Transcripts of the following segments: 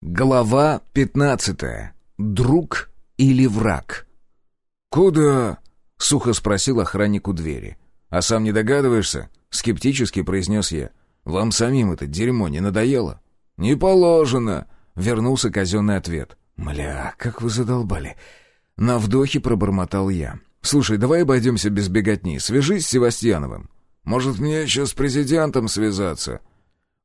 Глава пятнадцатая. Друг или враг? «Куда?» — сухо спросил охранник у двери. «А сам не догадываешься?» — скептически произнес я. «Вам самим это дерьмо не надоело?» «Не положено!» — вернулся казенный ответ. «Мля, как вы задолбали!» На вдохе пробормотал я. «Слушай, давай обойдемся без беготни. Свяжись с Севастьяновым». «Может, мне еще с президентом связаться?»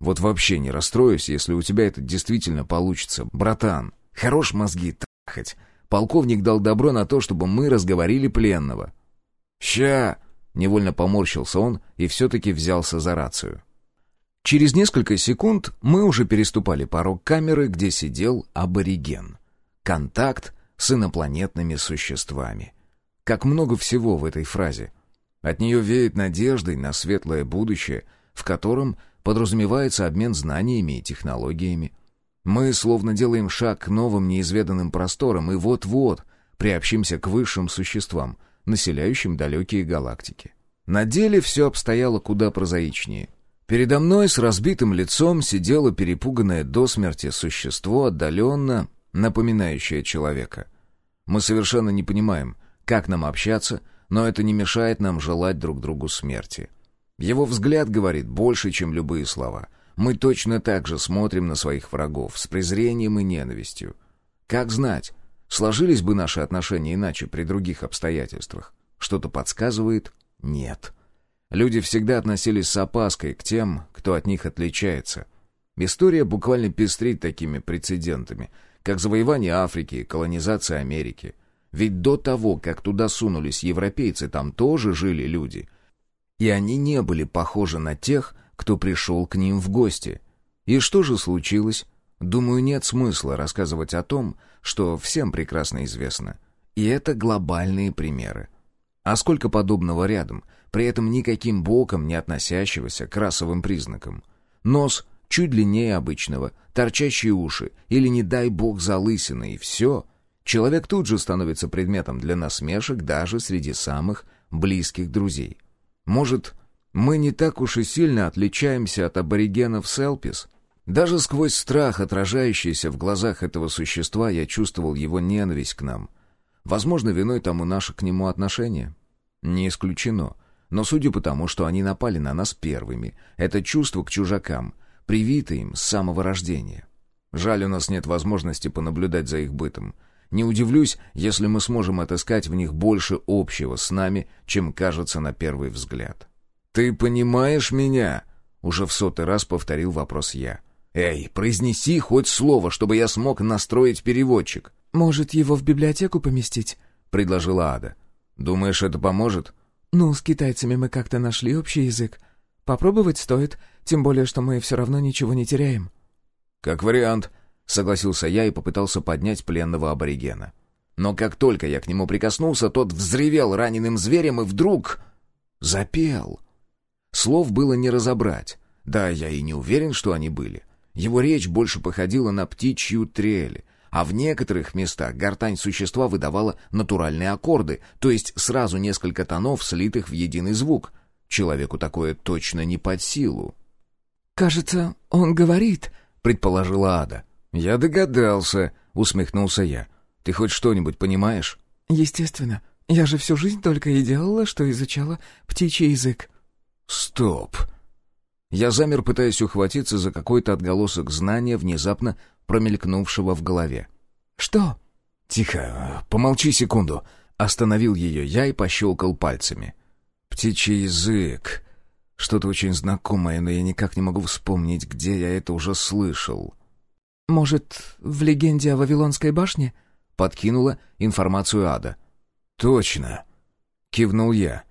Вот вообще не расстроюсь, если у тебя это действительно получится. Братан, хорош мозги трахать. Полковник дал добро на то, чтобы мы разговорили пленного. «Ща!» — невольно поморщился он и все-таки взялся за рацию. Через несколько секунд мы уже переступали порог камеры, где сидел абориген. Контакт с инопланетными существами. Как много всего в этой фразе. От нее веет надеждой на светлое будущее, в котором подразумевается обмен знаниями и технологиями. Мы словно делаем шаг к новым неизведанным просторам и вот-вот приобщимся к высшим существам, населяющим далекие галактики. На деле все обстояло куда прозаичнее. Передо мной с разбитым лицом сидело перепуганное до смерти существо, отдаленно напоминающее человека. Мы совершенно не понимаем, как нам общаться, но это не мешает нам желать друг другу смерти. Его взгляд говорит больше, чем любые слова. Мы точно так же смотрим на своих врагов, с презрением и ненавистью. Как знать, сложились бы наши отношения иначе при других обстоятельствах? Что-то подсказывает — нет. Люди всегда относились с опаской к тем, кто от них отличается. История буквально пестрит такими прецедентами, как завоевание Африки и колонизация Америки. Ведь до того, как туда сунулись европейцы, там тоже жили люди — и они не были похожи на тех, кто пришел к ним в гости. И что же случилось? Думаю, нет смысла рассказывать о том, что всем прекрасно известно. И это глобальные примеры. А сколько подобного рядом, при этом никаким боком не относящегося к расовым признакам. Нос чуть длиннее обычного, торчащие уши или, не дай бог, залысины, и все. Человек тут же становится предметом для насмешек даже среди самых близких друзей. Может, мы не так уж и сильно отличаемся от аборигенов Селпис? Даже сквозь страх, отражающийся в глазах этого существа, я чувствовал его ненависть к нам. Возможно, виной тому наше к нему отношение. Не исключено. Но судя по тому, что они напали на нас первыми, это чувство к чужакам, привито им с самого рождения. Жаль, у нас нет возможности понаблюдать за их бытом. Не удивлюсь, если мы сможем отыскать в них больше общего с нами, чем кажется на первый взгляд. «Ты понимаешь меня?» — уже в сотый раз повторил вопрос я. «Эй, произнеси хоть слово, чтобы я смог настроить переводчик». «Может, его в библиотеку поместить?» — предложила Ада. «Думаешь, это поможет?» «Ну, с китайцами мы как-то нашли общий язык. Попробовать стоит, тем более, что мы все равно ничего не теряем». «Как вариант», — согласился я и попытался поднять пленного аборигена. Но как только я к нему прикоснулся, тот взревел раненым зверем и вдруг... запел. Слов было не разобрать. Да, я и не уверен, что они были. Его речь больше походила на птичью трель, а в некоторых местах гортань существа выдавала натуральные аккорды, то есть сразу несколько тонов, слитых в единый звук. Человеку такое точно не под силу. «Кажется, он говорит», — предположила Ада. «Я догадался», — усмехнулся я. «Ты хоть что-нибудь понимаешь?» «Естественно. Я же всю жизнь только и делала, что изучала птичий язык». «Стоп!» Я замер, пытаясь ухватиться за какой-то отголосок знания, внезапно промелькнувшего в голове. «Что?» «Тихо, помолчи секунду». Остановил ее я и пощелкал пальцами. «Птичий язык. Что-то очень знакомое, но я никак не могу вспомнить, где я это уже слышал». «Может, в легенде о Вавилонской башне?» — подкинула информацию Ада. «Точно!» — кивнул я.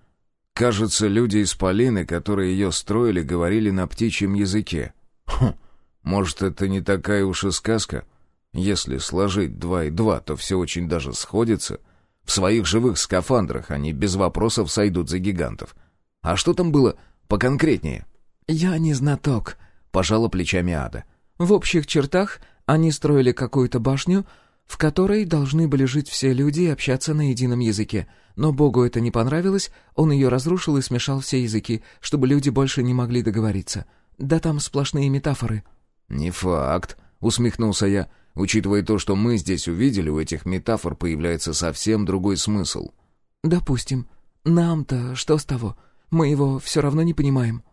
«Кажется, люди из Полины, которые ее строили, говорили на птичьем языке. Хм, может, это не такая уж и сказка? Если сложить два и два, то все очень даже сходится. В своих живых скафандрах они без вопросов сойдут за гигантов. А что там было поконкретнее?» «Я не знаток», — пожала плечами Ада. В общих чертах они строили какую-то башню, в которой должны были жить все люди и общаться на едином языке. Но Богу это не понравилось, он ее разрушил и смешал все языки, чтобы люди больше не могли договориться. Да там сплошные метафоры». «Не факт», — усмехнулся я. Учитывая то, что мы здесь увидели, у этих метафор появляется совсем другой смысл. «Допустим. Нам-то что с того? Мы его все равно не понимаем».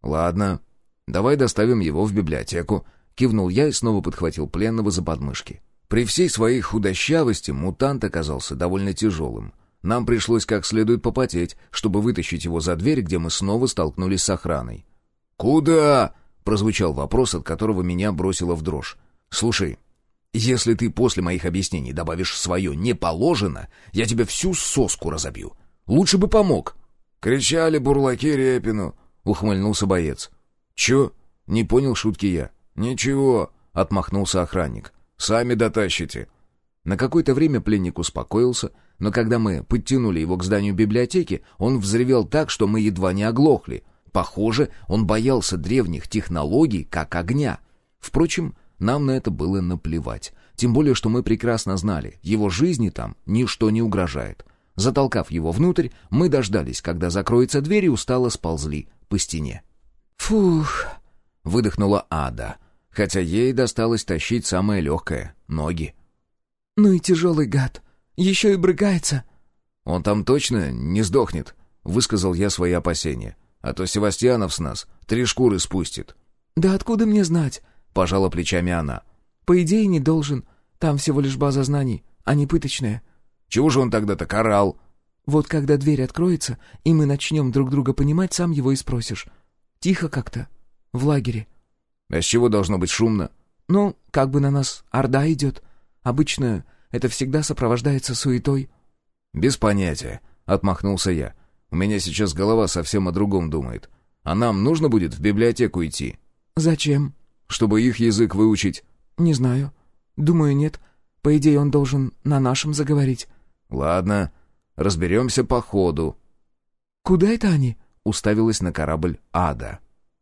«Ладно, давай доставим его в библиотеку», — кивнул я и снова подхватил пленного за подмышки. При всей своей худощавости мутант оказался довольно тяжелым. Нам пришлось как следует попотеть, чтобы вытащить его за дверь, где мы снова столкнулись с охраной. «Куда?» — прозвучал вопрос, от которого меня бросило в дрожь. «Слушай, если ты после моих объяснений добавишь свое «не положено», я тебе всю соску разобью. Лучше бы помог». «Кричали бурлаки Репину», — ухмыльнулся боец. «Чё?» — не понял шутки я. «Ничего», — отмахнулся охранник. Сами дотащите». На какое-то время пленник успокоился, но когда мы подтянули его к зданию библиотеки, он взревел так, что мы едва не оглохли. Похоже, он боялся древних технологий, как огня. Впрочем, нам на это было наплевать. Тем более, что мы прекрасно знали, его жизни там ничто не угрожает. Затолкав его внутрь, мы дождались, когда закроется дверь и устало сползли по стене. «Фух!» — выдохнула Ада хотя ей досталось тащить самое легкое — ноги. «Ну и тяжелый гад. Еще и брыкается». «Он там точно не сдохнет», — высказал я свои опасения. «А то Севастьянов с нас три шкуры спустит». «Да откуда мне знать?» — пожала плечами она. «По идее, не должен. Там всего лишь база знаний, а не пыточная». «Чего же он тогда так орал?» «Вот когда дверь откроется, и мы начнем друг друга понимать, сам его и спросишь. Тихо как-то. В лагере». А с чего должно быть шумно? Ну, как бы на нас орда идет. Обычно это всегда сопровождается суетой. Без понятия, отмахнулся я. У меня сейчас голова совсем о другом думает. А нам нужно будет в библиотеку идти. Зачем? Чтобы их язык выучить. Не знаю. Думаю, нет. По идее, он должен на нашем заговорить. Ладно, разберемся по ходу. Куда это они? Уставилась на корабль Ада.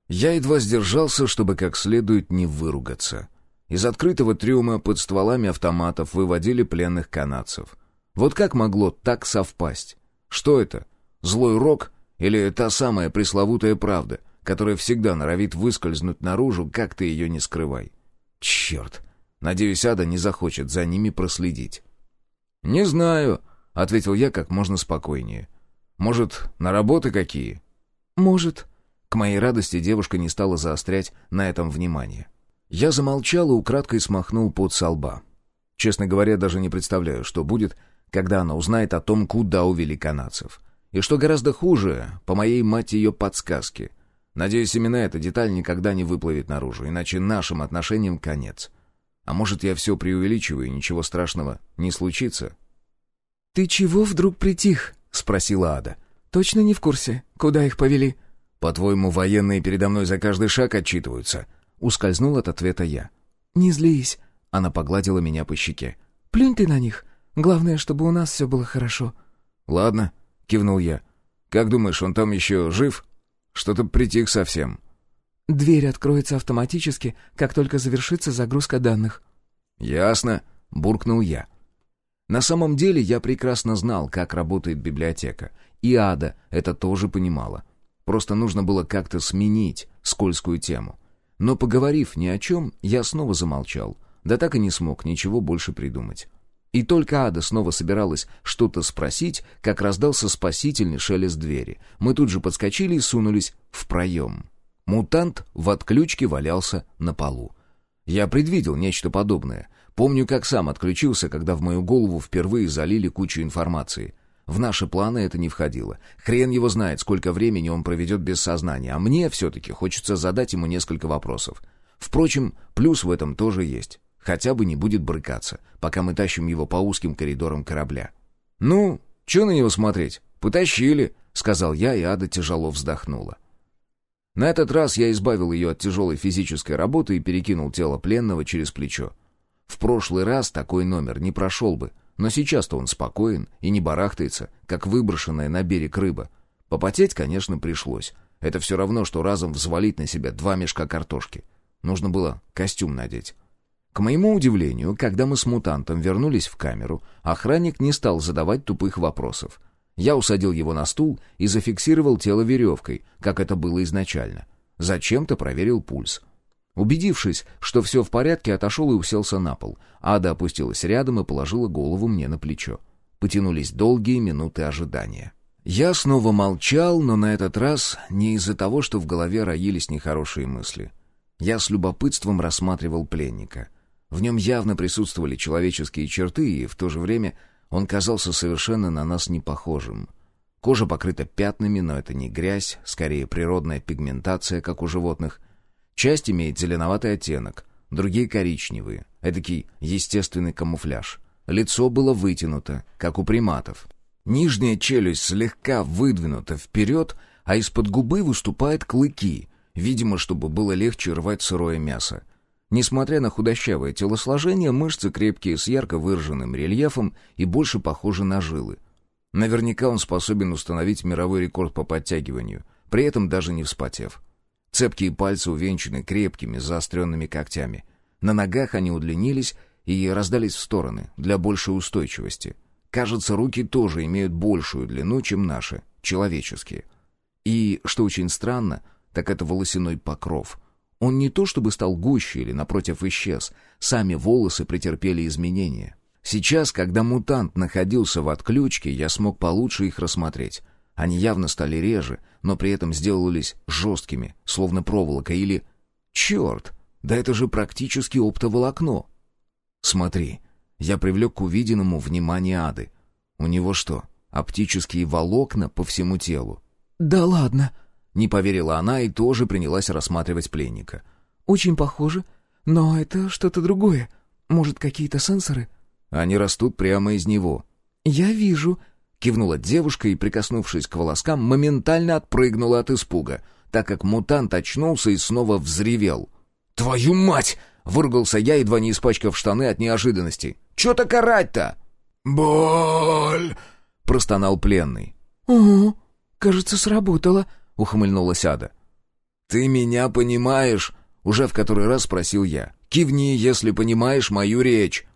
Я едва сдержался, чтобы как следует не выругаться. Из открытого трюма под стволами автоматов выводили пленных канадцев. Вот как могло так совпасть? Что это? Злой рок или та самая пресловутая правда, которая всегда норовит выскользнуть наружу, как ты ее не скрывай? Черт! Надеюсь, Ада не захочет за ними проследить. «Не знаю», — ответил я как можно спокойнее. «Может, на работы какие?» «Может», к моей радости девушка не стала заострять на этом внимание. Я замолчал и украдкой смахнул пот со лба. Честно говоря, даже не представляю, что будет, когда она узнает о том, куда увели канадцев. И что гораздо хуже, по моей мать ее подсказке. Надеюсь, именно эта деталь никогда не выплывет наружу, иначе нашим отношениям конец. А может, я все преувеличиваю, и ничего страшного не случится? «Ты чего вдруг притих?» — спросила Ада. «Точно не в курсе, куда их повели?» «По-твоему, военные передо мной за каждый шаг отчитываются?» Ускользнул от ответа я. «Не злись». Она погладила меня по щеке. «Плюнь ты на них. Главное, чтобы у нас все было хорошо». «Ладно», — кивнул я. «Как думаешь, он там еще жив? Что-то притих совсем». «Дверь откроется автоматически, как только завершится загрузка данных». «Ясно», — буркнул я. На самом деле я прекрасно знал, как работает библиотека. И Ада это тоже понимала. Просто нужно было как-то сменить скользкую тему. Но поговорив ни о чем, я снова замолчал. Да так и не смог ничего больше придумать. И только Ада снова собиралась что-то спросить, как раздался спасительный шелест двери. Мы тут же подскочили и сунулись в проем. Мутант в отключке валялся на полу. Я предвидел нечто подобное. Помню, как сам отключился, когда в мою голову впервые залили кучу информации — в наши планы это не входило. Хрен его знает, сколько времени он проведет без сознания, а мне все-таки хочется задать ему несколько вопросов. Впрочем, плюс в этом тоже есть. Хотя бы не будет брыкаться, пока мы тащим его по узким коридорам корабля. «Ну, что на него смотреть? Потащили», — сказал я, и Ада тяжело вздохнула. На этот раз я избавил ее от тяжелой физической работы и перекинул тело пленного через плечо. В прошлый раз такой номер не прошел бы — но сейчас-то он спокоен и не барахтается, как выброшенная на берег рыба. Попотеть, конечно, пришлось. Это все равно, что разом взвалить на себя два мешка картошки. Нужно было костюм надеть. К моему удивлению, когда мы с мутантом вернулись в камеру, охранник не стал задавать тупых вопросов. Я усадил его на стул и зафиксировал тело веревкой, как это было изначально. Зачем-то проверил пульс. Убедившись, что все в порядке, отошел и уселся на пол. Ада опустилась рядом и положила голову мне на плечо. Потянулись долгие минуты ожидания. Я снова молчал, но на этот раз не из-за того, что в голове роились нехорошие мысли. Я с любопытством рассматривал пленника. В нем явно присутствовали человеческие черты, и в то же время он казался совершенно на нас не похожим. Кожа покрыта пятнами, но это не грязь, скорее природная пигментация, как у животных. Часть имеет зеленоватый оттенок, другие коричневые, эдакий естественный камуфляж. Лицо было вытянуто, как у приматов. Нижняя челюсть слегка выдвинута вперед, а из-под губы выступают клыки, видимо, чтобы было легче рвать сырое мясо. Несмотря на худощавое телосложение, мышцы крепкие, с ярко выраженным рельефом и больше похожи на жилы. Наверняка он способен установить мировой рекорд по подтягиванию, при этом даже не вспотев. Цепкие пальцы увенчаны крепкими, заостренными когтями. На ногах они удлинились и раздались в стороны, для большей устойчивости. Кажется, руки тоже имеют большую длину, чем наши, человеческие. И, что очень странно, так это волосяной покров. Он не то чтобы стал гуще или, напротив, исчез. Сами волосы претерпели изменения. Сейчас, когда мутант находился в отключке, я смог получше их рассмотреть. Они явно стали реже, но при этом сделались жесткими, словно проволока или... Черт! Да это же практически оптоволокно! Смотри, я привлек к увиденному внимание ады. У него что, оптические волокна по всему телу? «Да ладно!» Не поверила она и тоже принялась рассматривать пленника. «Очень похоже, но это что-то другое. Может, какие-то сенсоры?» «Они растут прямо из него». «Я вижу», — кивнула девушка и, прикоснувшись к волоскам, моментально отпрыгнула от испуга, так как мутант очнулся и снова взревел. «Твою мать!» — выругался я, едва не испачкав штаны от неожиданности. «Чё так орать-то?» «Боль!» — простонал пленный. «Угу, кажется, сработало», — ухмыльнулась Ада. «Ты меня понимаешь?» — уже в который раз спросил я. «Кивни, если понимаешь мою речь».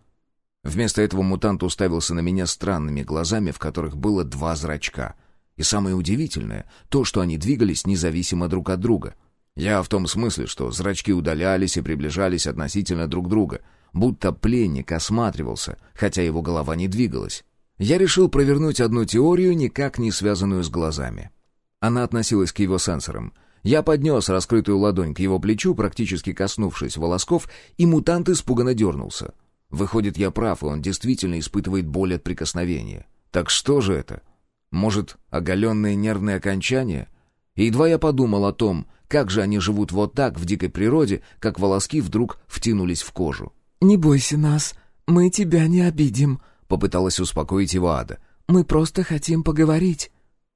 Вместо этого мутант уставился на меня странными глазами, в которых было два зрачка. И самое удивительное — то, что они двигались независимо друг от друга. Я в том смысле, что зрачки удалялись и приближались относительно друг друга, будто пленник осматривался, хотя его голова не двигалась. Я решил провернуть одну теорию, никак не связанную с глазами. Она относилась к его сенсорам. Я поднес раскрытую ладонь к его плечу, практически коснувшись волосков, и мутант испуганно дернулся. Выходит, я прав, и он действительно испытывает боль от прикосновения. Так что же это? Может, оголенные нервные окончания? И едва я подумал о том, как же они живут вот так в дикой природе, как волоски вдруг втянулись в кожу. «Не бойся нас, мы тебя не обидим», — попыталась успокоить его Ада. «Мы просто хотим поговорить».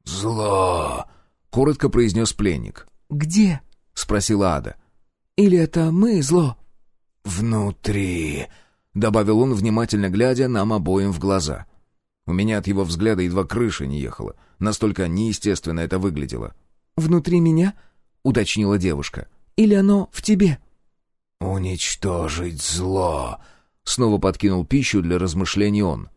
«Зло!» — коротко произнес пленник. «Где?» — спросила Ада. «Или это мы зло?» «Внутри», — добавил он, внимательно глядя нам обоим в глаза. У меня от его взгляда едва крыша не ехала. Настолько неестественно это выглядело. «Внутри меня?» — уточнила девушка. «Или оно в тебе?» «Уничтожить зло!» — снова подкинул пищу для размышлений он.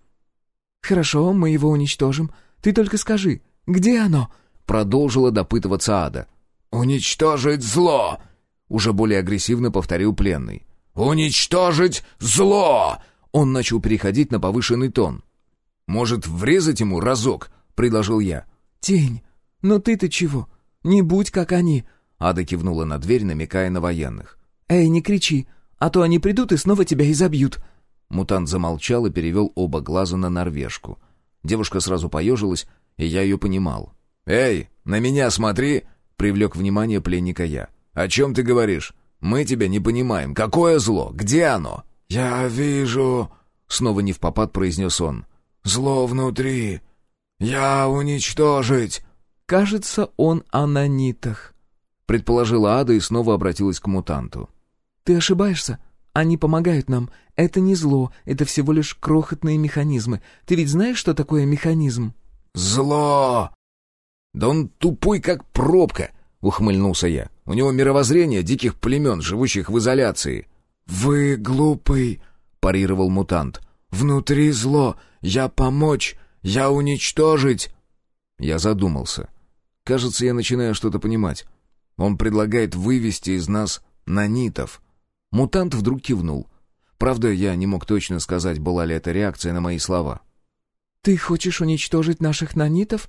«Хорошо, мы его уничтожим. Ты только скажи, где оно?» — продолжила допытываться Ада. «Уничтожить зло!» — уже более агрессивно повторил пленный. «Уничтожить зло!» Он начал переходить на повышенный тон. «Может, врезать ему разок?» — предложил я. «Тень, но ты-то чего? Не будь как они!» Ада кивнула на дверь, намекая на военных. «Эй, не кричи, а то они придут и снова тебя изобьют». Мутант замолчал и перевел оба глаза на норвежку. Девушка сразу поежилась, и я ее понимал. «Эй, на меня смотри!» — привлек внимание пленника я. «О чем ты говоришь? Мы тебя не понимаем. Какое зло? Где оно?» «Я вижу...» — снова не в попад произнес он. «Зло внутри. Я уничтожить...» «Кажется, он о нанитах», — предположила Ада и снова обратилась к мутанту. «Ты ошибаешься. Они помогают нам. Это не зло, это всего лишь крохотные механизмы. Ты ведь знаешь, что такое механизм?» «Зло!» «Да он тупой, как пробка!» — ухмыльнулся я. «У него мировоззрение диких племен, живущих в изоляции». «Вы глупый!» — парировал мутант. «Внутри зло! Я помочь! Я уничтожить!» Я задумался. Кажется, я начинаю что-то понимать. Он предлагает вывести из нас нанитов. Мутант вдруг кивнул. Правда, я не мог точно сказать, была ли это реакция на мои слова. «Ты хочешь уничтожить наших нанитов?»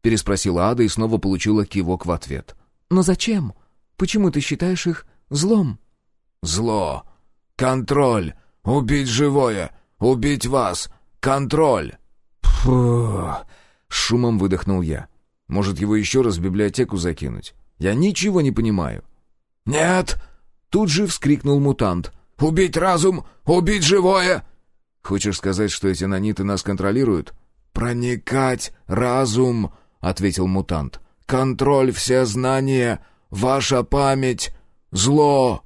Переспросила Ада и снова получила кивок в ответ. «Но зачем? Почему ты считаешь их злом?» «Зло! Контроль! Убить живое! Убить вас! Контроль!» «Фу!» — шумом выдохнул я. «Может, его еще раз в библиотеку закинуть? Я ничего не понимаю». «Нет!» — тут же вскрикнул мутант. «Убить разум! Убить живое!» «Хочешь сказать, что эти наниты нас контролируют?» «Проникать разум!» — ответил мутант. «Контроль все знания! Ваша память! Зло!»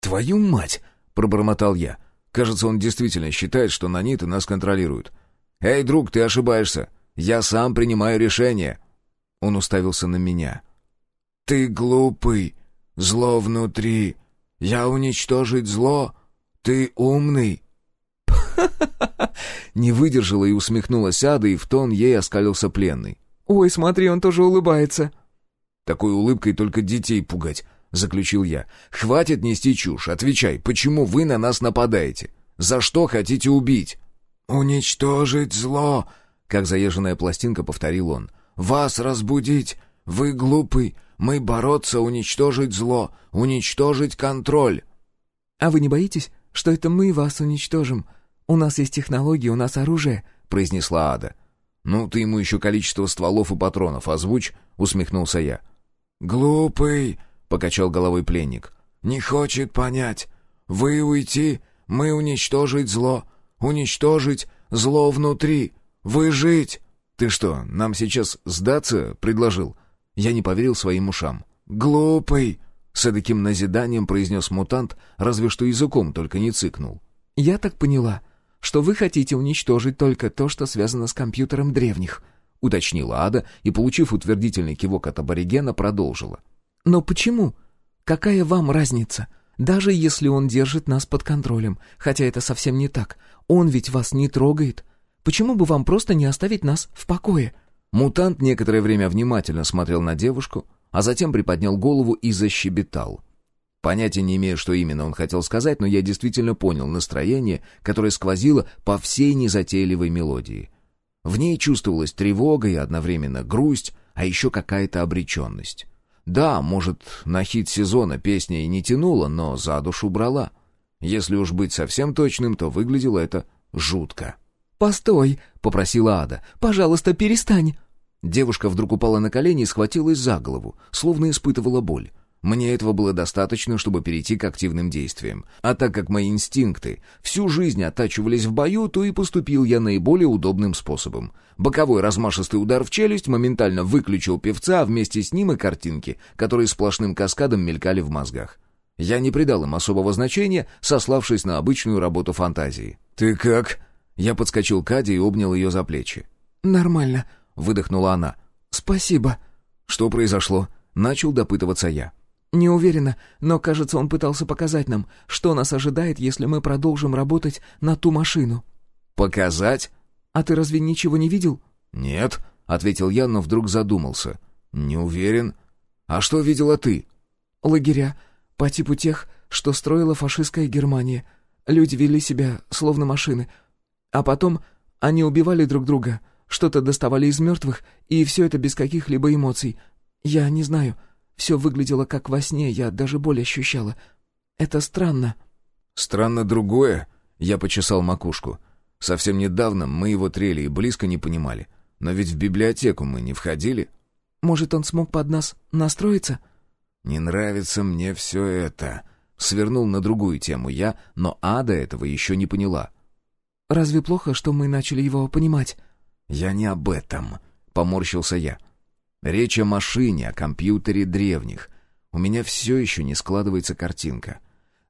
«Твою мать!» — пробормотал я. Кажется, он действительно считает, что наниты нас контролируют. «Эй, друг, ты ошибаешься. Я сам принимаю решение». Он уставился на меня. «Ты глупый. Зло внутри. Я уничтожить зло. Ты умный». Не выдержала и усмехнулась Ада, и в тон ей оскалился пленный. «Ой, смотри, он тоже улыбается». «Такой улыбкой только детей пугать», — заключил я. «Хватит нести чушь. Отвечай, почему вы на нас нападаете? За что хотите убить?» «Уничтожить зло», — как заезженная пластинка повторил он. «Вас разбудить. Вы глупый. Мы бороться, уничтожить зло, уничтожить контроль». «А вы не боитесь, что это мы вас уничтожим? У нас есть технологии, у нас оружие», — произнесла Ада. «Ну, ты ему еще количество стволов и патронов озвучь», — усмехнулся я. «Глупый», — покачал головой пленник. «Не хочет понять. Вы уйти, мы уничтожить зло, уничтожить зло внутри, выжить». «Ты что, нам сейчас сдаться?» — предложил. Я не поверил своим ушам. «Глупый!» — с таким назиданием произнес мутант, разве что языком только не цыкнул. «Я так поняла, что вы хотите уничтожить только то, что связано с компьютером древних», — уточнила Ада и, получив утвердительный кивок от аборигена, продолжила. «Но почему? Какая вам разница? Даже если он держит нас под контролем, хотя это совсем не так, он ведь вас не трогает. Почему бы вам просто не оставить нас в покое?» Мутант некоторое время внимательно смотрел на девушку, а затем приподнял голову и защебетал. Понятия не имею, что именно он хотел сказать, но я действительно понял настроение, которое сквозило по всей незатейливой мелодии. В ней чувствовалась тревога и одновременно грусть, а еще какая-то обреченность. Да, может, на хит сезона песня и не тянула, но за душу брала. Если уж быть совсем точным, то выглядело это жутко. «Постой!» — попросила Ада. «Пожалуйста, перестань!» Девушка вдруг упала на колени и схватилась за голову, словно испытывала боль. Мне этого было достаточно, чтобы перейти к активным действиям. А так как мои инстинкты всю жизнь оттачивались в бою, то и поступил я наиболее удобным способом. Боковой размашистый удар в челюсть моментально выключил певца, а вместе с ним и картинки, которые сплошным каскадом мелькали в мозгах. Я не придал им особого значения, сославшись на обычную работу фантазии. «Ты как?» Я подскочил к Аде и обнял ее за плечи. «Нормально», — выдохнула она. «Спасибо». «Что произошло?» — начал допытываться я. «Не уверена, но, кажется, он пытался показать нам, что нас ожидает, если мы продолжим работать на ту машину». «Показать?» «А ты разве ничего не видел?» «Нет», — ответил я, но вдруг задумался. «Не уверен. А что видела ты?» «Лагеря, по типу тех, что строила фашистская Германия. Люди вели себя, словно машины. А потом они убивали друг друга, что-то доставали из мертвых, и все это без каких-либо эмоций. Я не знаю, все выглядело как во сне, я даже боль ощущала. Это странно». «Странно другое?» — я почесал макушку. «Совсем недавно мы его трели и близко не понимали. Но ведь в библиотеку мы не входили». «Может, он смог под нас настроиться?» «Не нравится мне все это», — свернул на другую тему я, но Ада этого еще не поняла. «Разве плохо, что мы начали его понимать?» «Я не об этом», — поморщился я. «Речь о машине, о компьютере древних. У меня все еще не складывается картинка.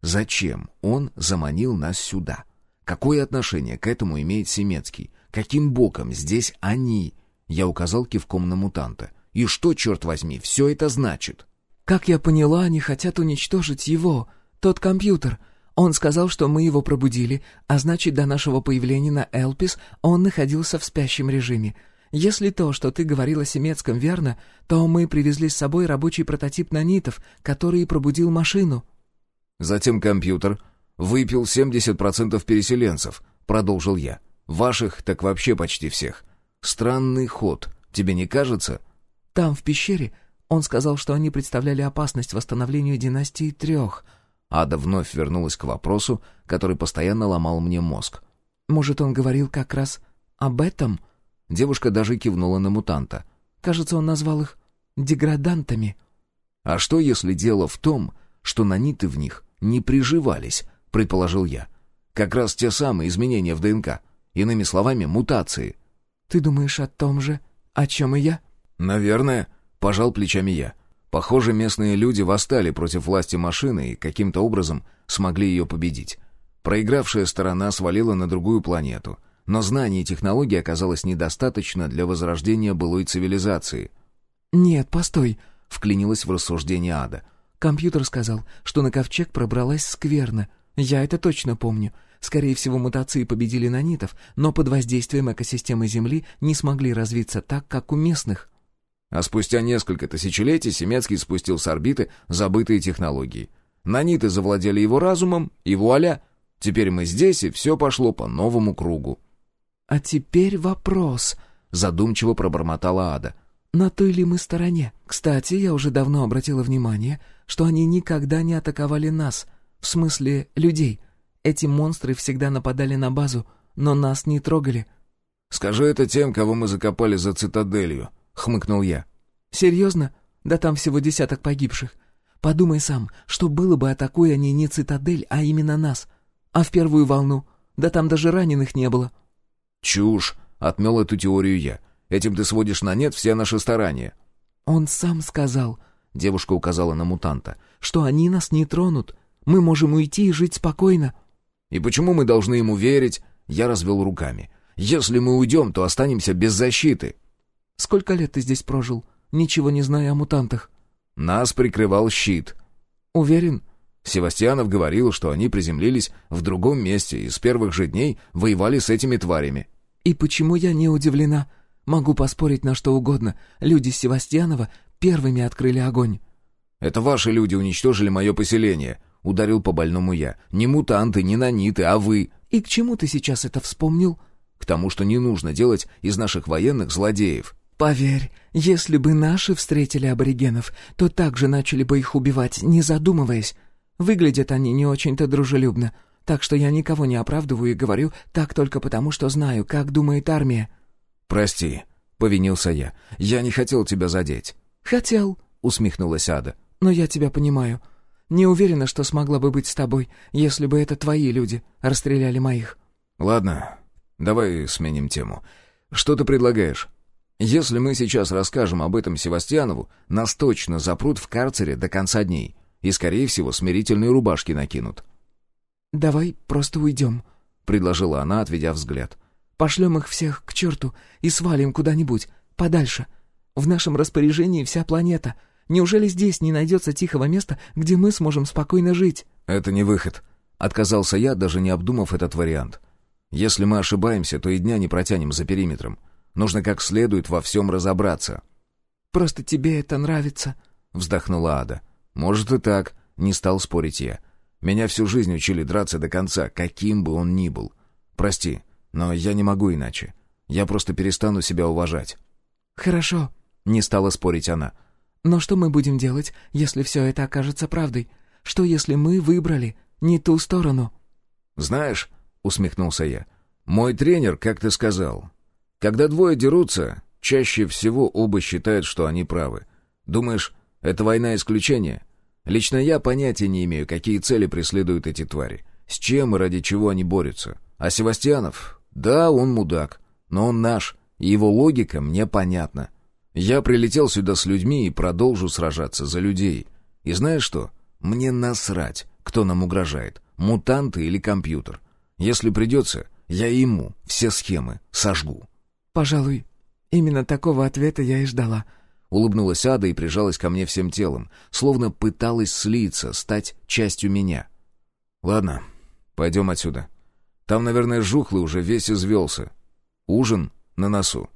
Зачем он заманил нас сюда? Какое отношение к этому имеет Семецкий? Каким боком здесь они?» Я указал кивком на мутанта. «И что, черт возьми, все это значит?» «Как я поняла, они хотят уничтожить его, тот компьютер», он сказал, что мы его пробудили, а значит, до нашего появления на Элпис он находился в спящем режиме. Если то, что ты говорила Семецком, верно, то мы привезли с собой рабочий прототип нанитов, который пробудил машину». Затем компьютер выпил 70% переселенцев, продолжил я. Ваших так вообще почти всех. Странный ход, тебе не кажется? Там, в пещере, он сказал, что они представляли опасность восстановлению династии трех. Ада вновь вернулась к вопросу, который постоянно ломал мне мозг. Может, он говорил как раз об этом? Девушка даже кивнула на мутанта. Кажется, он назвал их деградантами. А что, если дело в том, что наниты в них не приживались, предположил я. Как раз те самые изменения в ДНК. Иными словами, мутации. Ты думаешь о том же, о чем и я? Наверное, пожал плечами я. Похоже, местные люди восстали против власти машины и каким-то образом смогли ее победить. Проигравшая сторона свалила на другую планету, но знаний и технологий оказалось недостаточно для возрождения былой цивилизации. «Нет, постой», — вклинилась в рассуждение Ада. «Компьютер сказал, что на ковчег пробралась скверно. Я это точно помню. Скорее всего, мутации победили нанитов, но под воздействием экосистемы Земли не смогли развиться так, как у местных». А спустя несколько тысячелетий Семецкий спустил с орбиты забытые технологии. Наниты завладели его разумом, и вуаля! Теперь мы здесь, и все пошло по новому кругу. «А теперь вопрос», — задумчиво пробормотала Ада. «На той ли мы стороне? Кстати, я уже давно обратила внимание, что они никогда не атаковали нас, в смысле людей. Эти монстры всегда нападали на базу, но нас не трогали». «Скажи это тем, кого мы закопали за цитаделью», — хмыкнул я. «Серьезно? Да там всего десяток погибших. Подумай сам, что было бы, атакуя они не цитадель, а именно нас. А в первую волну? Да там даже раненых не было». «Чушь!» — отмел эту теорию я. «Этим ты сводишь на нет все наши старания». «Он сам сказал», — девушка указала на мутанта, «что они нас не тронут. Мы можем уйти и жить спокойно». «И почему мы должны ему верить?» Я развел руками. «Если мы уйдем, то останемся без защиты». «Сколько лет ты здесь прожил, ничего не зная о мутантах?» «Нас прикрывал щит». «Уверен?» Севастьянов говорил, что они приземлились в другом месте и с первых же дней воевали с этими тварями. «И почему я не удивлена? Могу поспорить на что угодно. Люди Севастьянова первыми открыли огонь». «Это ваши люди уничтожили мое поселение», — ударил по больному я. «Не мутанты, не наниты, а вы». «И к чему ты сейчас это вспомнил?» «К тому, что не нужно делать из наших военных злодеев». «Поверь, если бы наши встретили аборигенов, то также начали бы их убивать, не задумываясь. Выглядят они не очень-то дружелюбно, так что я никого не оправдываю и говорю так только потому, что знаю, как думает армия». «Прости», — повинился я. «Я не хотел тебя задеть». «Хотел», — усмехнулась Ада. «Но я тебя понимаю. Не уверена, что смогла бы быть с тобой, если бы это твои люди расстреляли моих». «Ладно, давай сменим тему. Что ты предлагаешь?» «Если мы сейчас расскажем об этом Севастьянову, нас точно запрут в карцере до конца дней и, скорее всего, смирительные рубашки накинут. «Давай просто уйдем», — предложила она, отведя взгляд. «Пошлем их всех к черту и свалим куда-нибудь, подальше. В нашем распоряжении вся планета. Неужели здесь не найдется тихого места, где мы сможем спокойно жить?» «Это не выход», — отказался я, даже не обдумав этот вариант. «Если мы ошибаемся, то и дня не протянем за периметром. Нужно как следует во всем разобраться». «Просто тебе это нравится», — вздохнула Ада. «Может и так», — не стал спорить я. «Меня всю жизнь учили драться до конца, каким бы он ни был. Прости, но я не могу иначе. Я просто перестану себя уважать». «Хорошо», — не стала спорить она. «Но что мы будем делать, если все это окажется правдой? Что, если мы выбрали не ту сторону?» «Знаешь», — усмехнулся я, — «мой тренер как ты сказал. Когда двое дерутся, чаще всего оба считают, что они правы. Думаешь, это война исключения? Лично я понятия не имею, какие цели преследуют эти твари, с чем и ради чего они борются. А Севастьянов? Да, он мудак, но он наш, и его логика мне понятна. Я прилетел сюда с людьми и продолжу сражаться за людей. И знаешь что? Мне насрать, кто нам угрожает, мутанты или компьютер. Если придется, я ему все схемы сожгу. «Пожалуй, именно такого ответа я и ждала», Улыбнулась Ада и прижалась ко мне всем телом, словно пыталась слиться, стать частью меня. «Ладно, пойдем отсюда. Там, наверное, жухлый уже весь извелся. Ужин на носу».